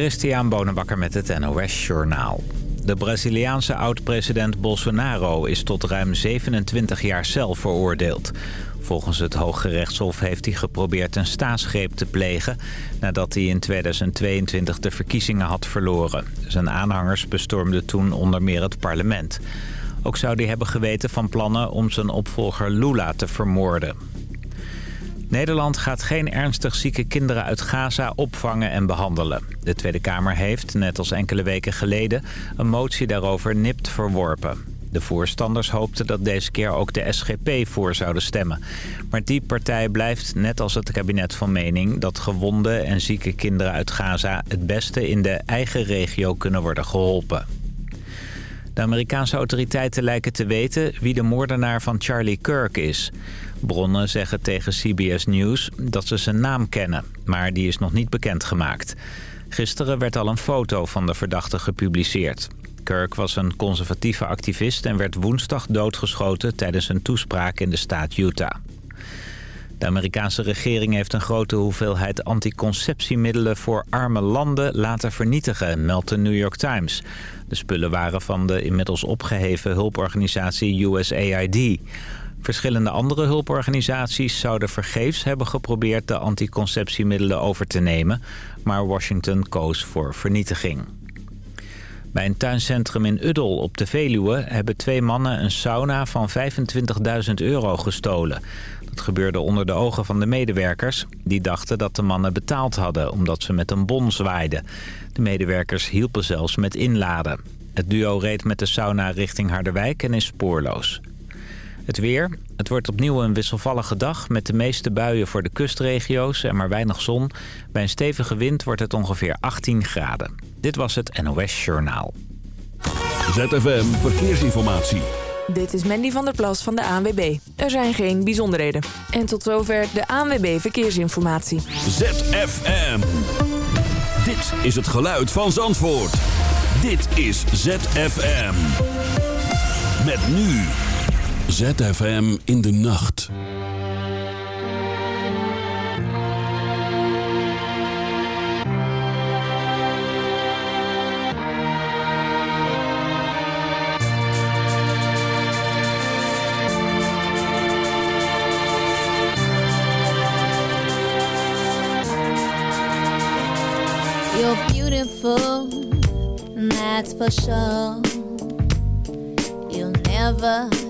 Christian Bonenbakker met het NOS Journaal. De Braziliaanse oud-president Bolsonaro is tot ruim 27 jaar cel veroordeeld. Volgens het Hoge Rechtshof heeft hij geprobeerd een staatsgreep te plegen... nadat hij in 2022 de verkiezingen had verloren. Zijn aanhangers bestormden toen onder meer het parlement. Ook zou hij hebben geweten van plannen om zijn opvolger Lula te vermoorden. Nederland gaat geen ernstig zieke kinderen uit Gaza opvangen en behandelen. De Tweede Kamer heeft, net als enkele weken geleden, een motie daarover nipt verworpen. De voorstanders hoopten dat deze keer ook de SGP voor zouden stemmen. Maar die partij blijft, net als het kabinet van mening... dat gewonde en zieke kinderen uit Gaza het beste in de eigen regio kunnen worden geholpen. De Amerikaanse autoriteiten lijken te weten wie de moordenaar van Charlie Kirk is. Bronnen zeggen tegen CBS News dat ze zijn naam kennen, maar die is nog niet bekendgemaakt. Gisteren werd al een foto van de verdachte gepubliceerd. Kirk was een conservatieve activist en werd woensdag doodgeschoten tijdens een toespraak in de staat Utah. De Amerikaanse regering heeft een grote hoeveelheid anticonceptiemiddelen voor arme landen laten vernietigen, meldt de New York Times. De spullen waren van de inmiddels opgeheven hulporganisatie USAID. Verschillende andere hulporganisaties zouden vergeefs hebben geprobeerd de anticonceptiemiddelen over te nemen, maar Washington koos voor vernietiging. Bij een tuincentrum in Uddel op de Veluwe hebben twee mannen een sauna van 25.000 euro gestolen. Dat gebeurde onder de ogen van de medewerkers. Die dachten dat de mannen betaald hadden omdat ze met een bon zwaaiden. De medewerkers hielpen zelfs met inladen. Het duo reed met de sauna richting Harderwijk en is spoorloos. Het weer. Het wordt opnieuw een wisselvallige dag met de meeste buien voor de kustregio's en maar weinig zon. Bij een stevige wind wordt het ongeveer 18 graden. Dit was het NOS Journaal. ZFM Verkeersinformatie. Dit is Mandy van der Plas van de ANWB. Er zijn geen bijzonderheden. En tot zover de ANWB Verkeersinformatie. ZFM. Dit is het geluid van Zandvoort. Dit is ZFM. Met nu... ZFM in de nacht. You're beautiful, that's for sure. You'll never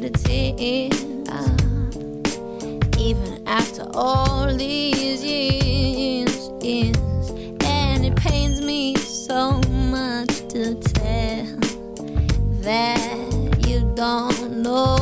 to tears Even after all these years, years. And it pains me so much to tell That you don't know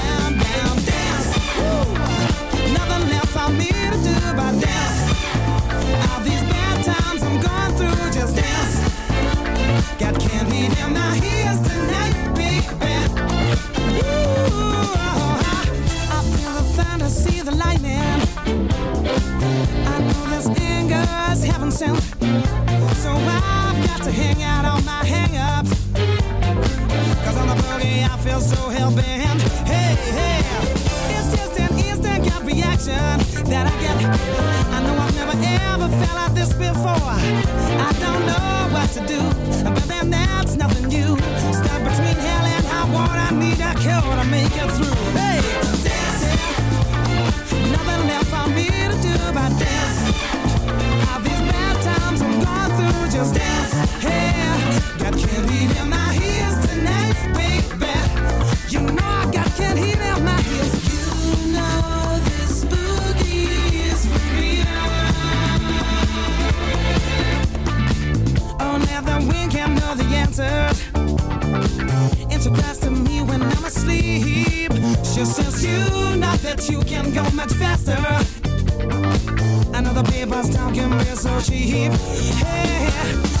Feel so I've got to hang out on my hang-up. On the buggy, I feel so hell-bent. Hey, hey. It's just gut reaction that I get. I know I've never ever felt like this before. I don't know what to do, but then that's nothing new. Stuck between hell and high water, I need a cure to make it through. Hey, dancing, nothing left for me to do but dance. All these bad times I'm going through, just dance. Hey, got candy in my ears tonight, baby. She says you know that you can go much faster. The papers talking me so cheap. Hey,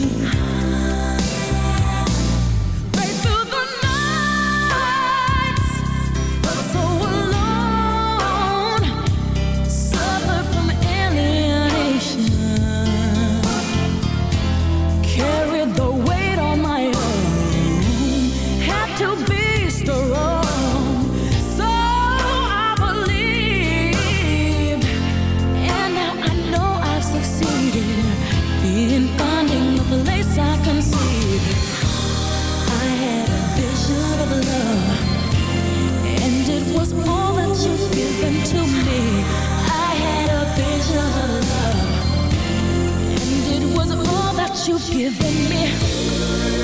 Right you've given me.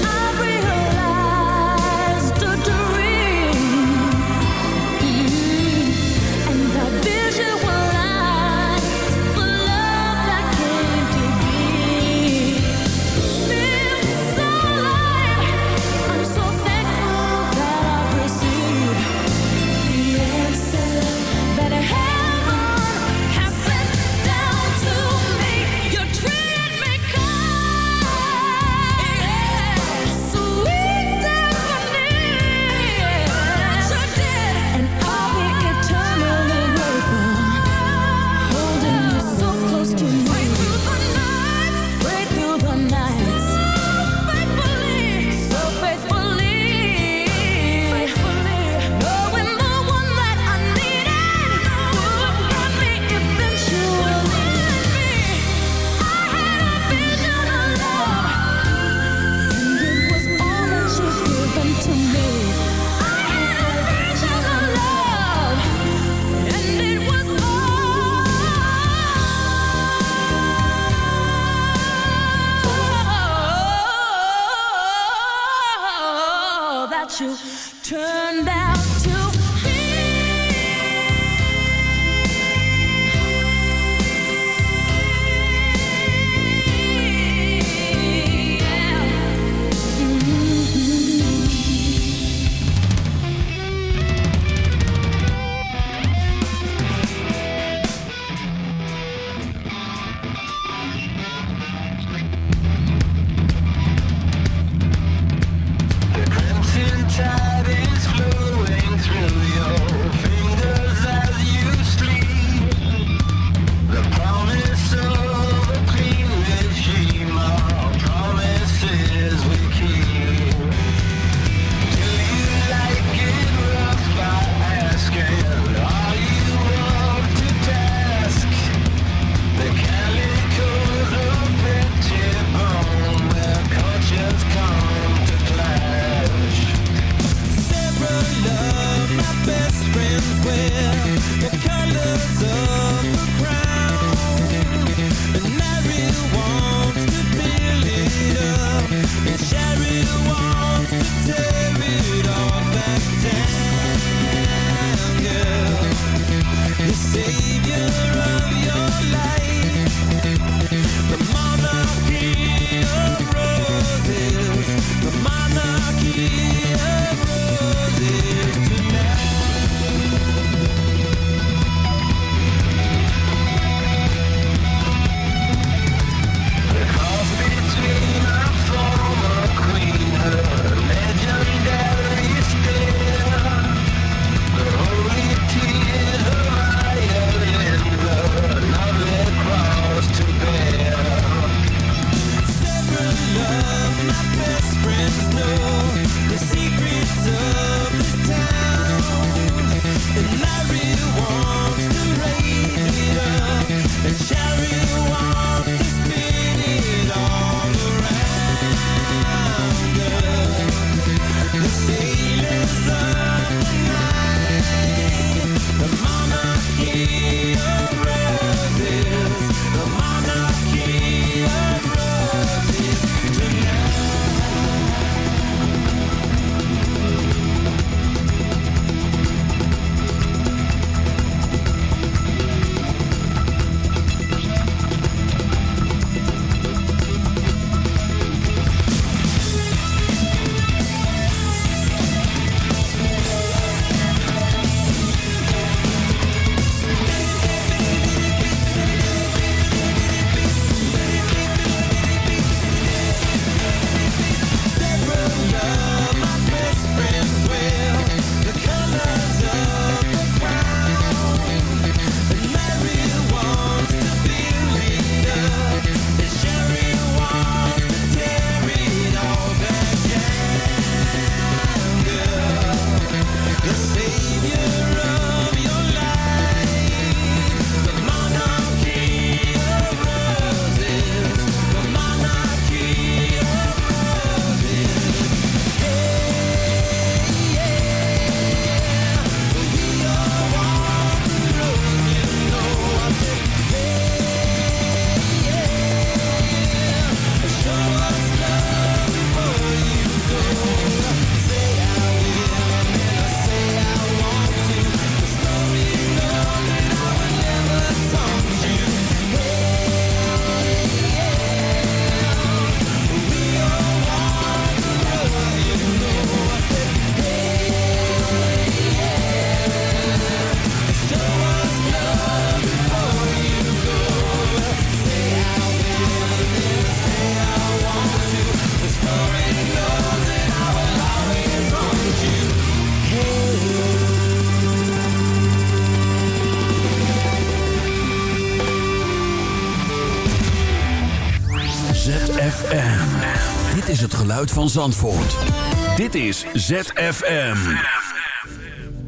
Van Zandvoort. Dit is ZFM.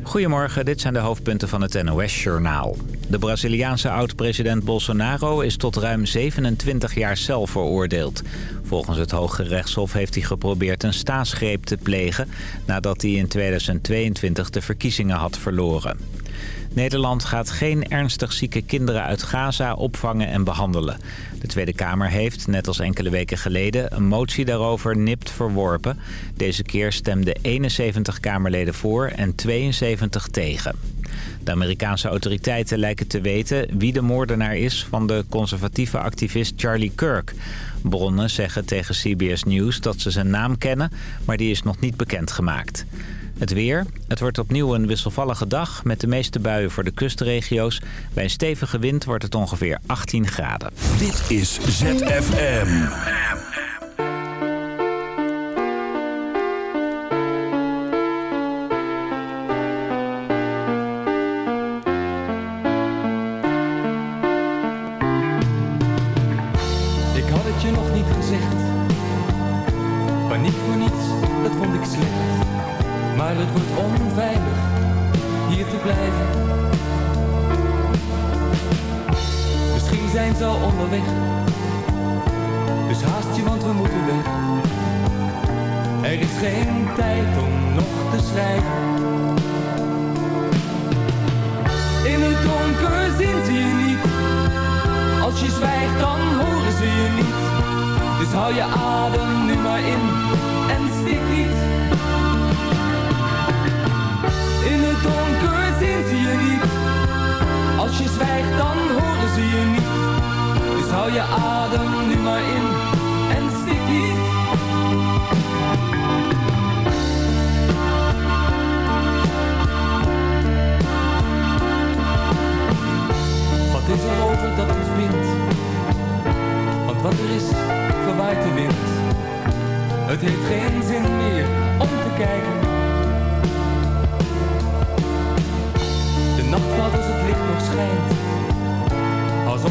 Goedemorgen, dit zijn de hoofdpunten van het NOS-journaal. De Braziliaanse oud-president Bolsonaro is tot ruim 27 jaar cel veroordeeld. Volgens het Hoge Rechtshof heeft hij geprobeerd een staatsgreep te plegen... nadat hij in 2022 de verkiezingen had verloren. Nederland gaat geen ernstig zieke kinderen uit Gaza opvangen en behandelen. De Tweede Kamer heeft, net als enkele weken geleden, een motie daarover nipt verworpen. Deze keer stemden 71 Kamerleden voor en 72 tegen. De Amerikaanse autoriteiten lijken te weten wie de moordenaar is van de conservatieve activist Charlie Kirk. Bronnen zeggen tegen CBS News dat ze zijn naam kennen, maar die is nog niet bekendgemaakt. Het weer. Het wordt opnieuw een wisselvallige dag met de meeste buien voor de kustregio's. Bij een stevige wind wordt het ongeveer 18 graden. Dit is ZFM.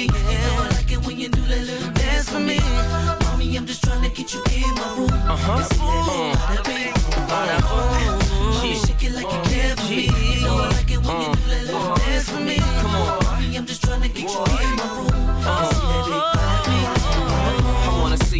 You know I like it when you do that little dance for me. Mommy, I'm just trying to get you in my room. Uh huh. Bada bing, bada boom. Mommy, shake it like you care for me. You know I like it when you do that little dance for me. Come on, mommy, I'm just trying to get you in my room. See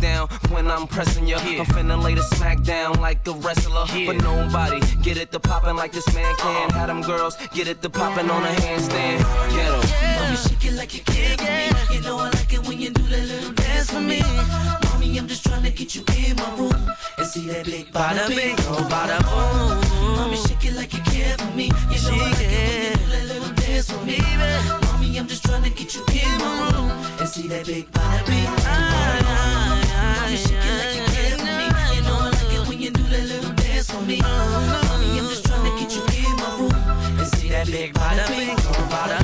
down when I'm pressing you. I'm finna lay the smack down like a wrestler. But nobody get it to poppin' like this man can. Uh-uh. Have them girls get it to poppin' on a handstand. Get 'em. Mommy, shake it like you care for me. You know I like it when you do that little dance for me. Mommy, I'm just trying to get you in my room and see that big bada bing, oh bada boom. Mommy, shake it like you care for me. You know I like it when you do that little dance for me. Mommy, I'm just trying to get you in my room and see that big bada bing, oh bada boom. Mommy, shake it like you care for me. You know I like it when you do that little dance for me. Mommy, I'm just trying to get you in my room and see that big bada bing, oh bada.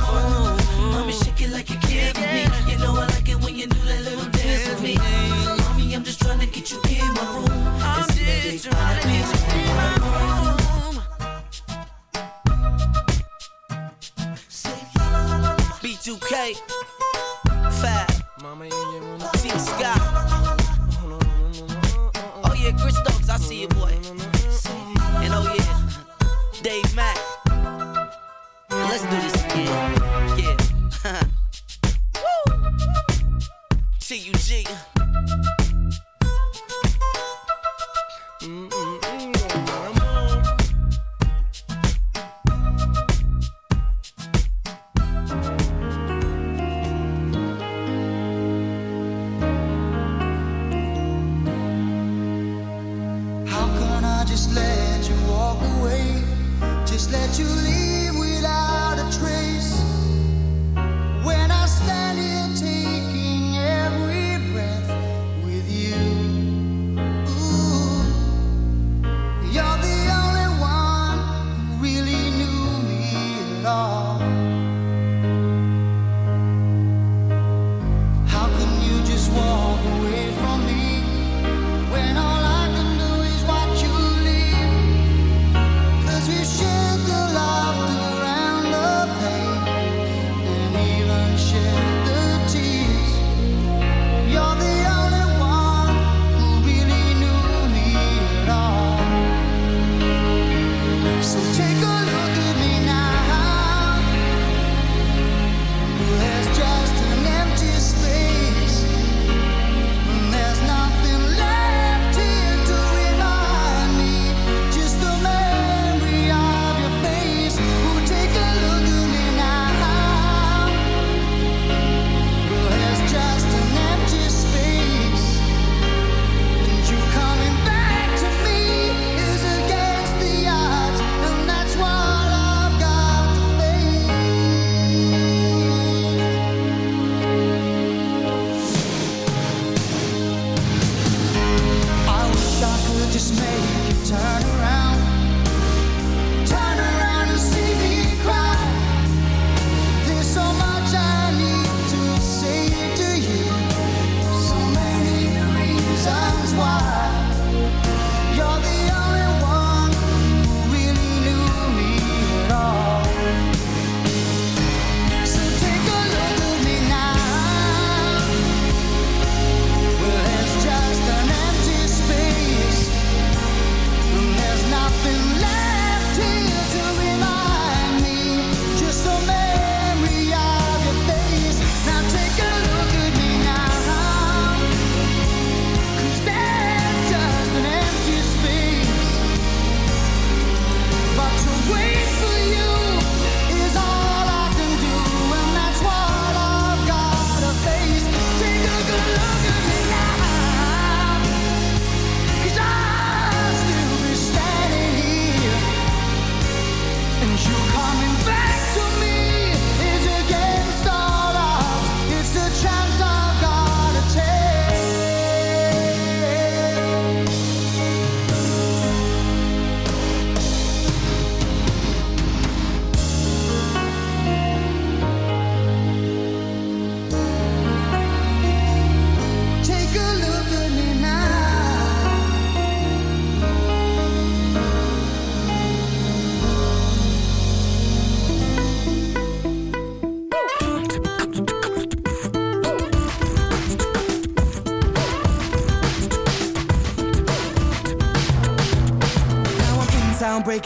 Mommy, shake it like you care for me. You know I like it when you do that little dance with me. Mommy, I'm just trying to get you in my room and see that big bada bing, oh bada boom. B2K, Fab, T Scott. Chris Stokes, I see you, boy. And oh yeah, Dave Mack. Let's do this again. Yeah. Woo! T-U-G. How mm.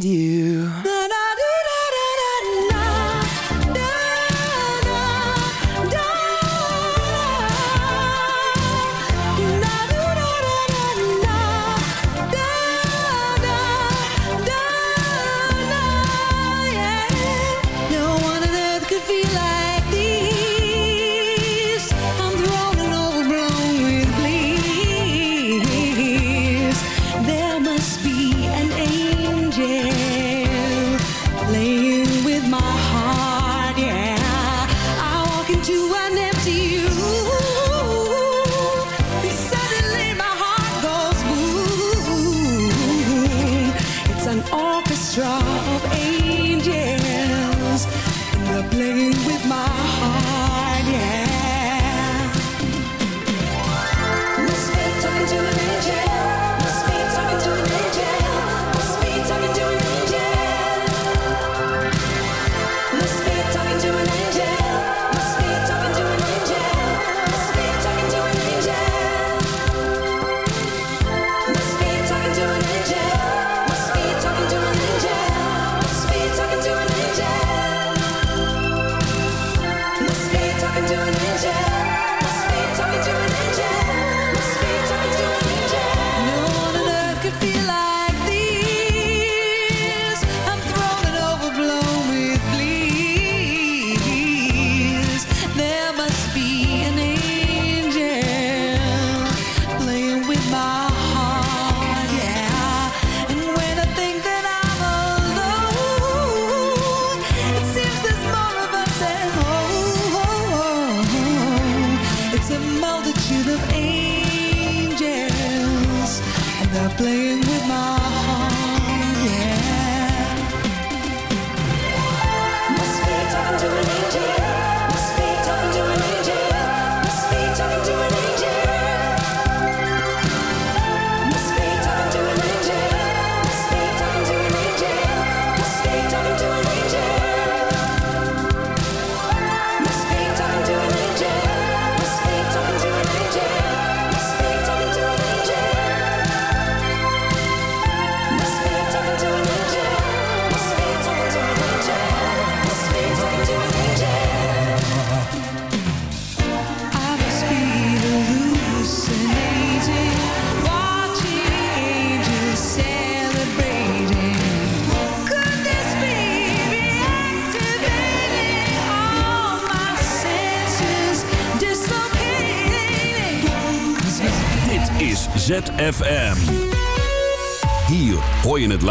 need you